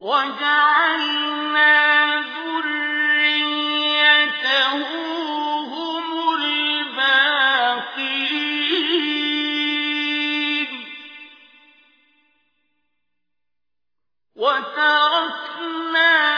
وَجَعَلْنَا ذُرِّيَّتَهُ هُمُ الْبَاقِينَ. وَتَرَكْنَا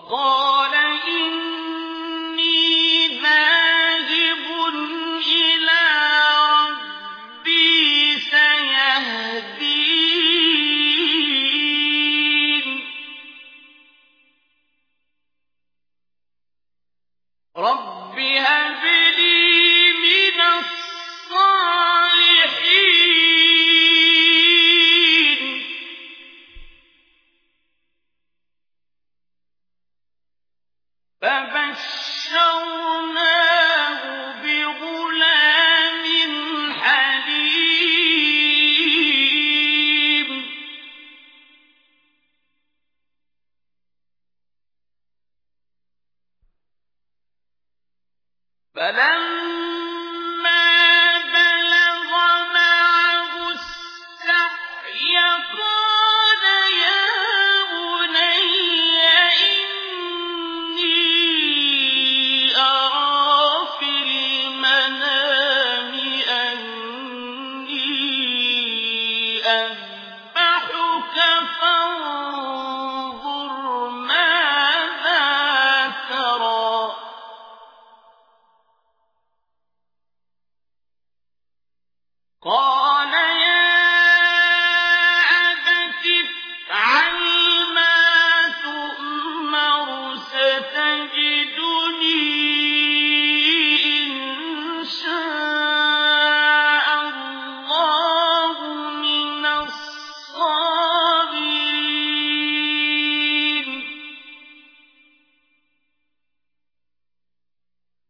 وقال أذبحك فانظر ماذا ترى. قال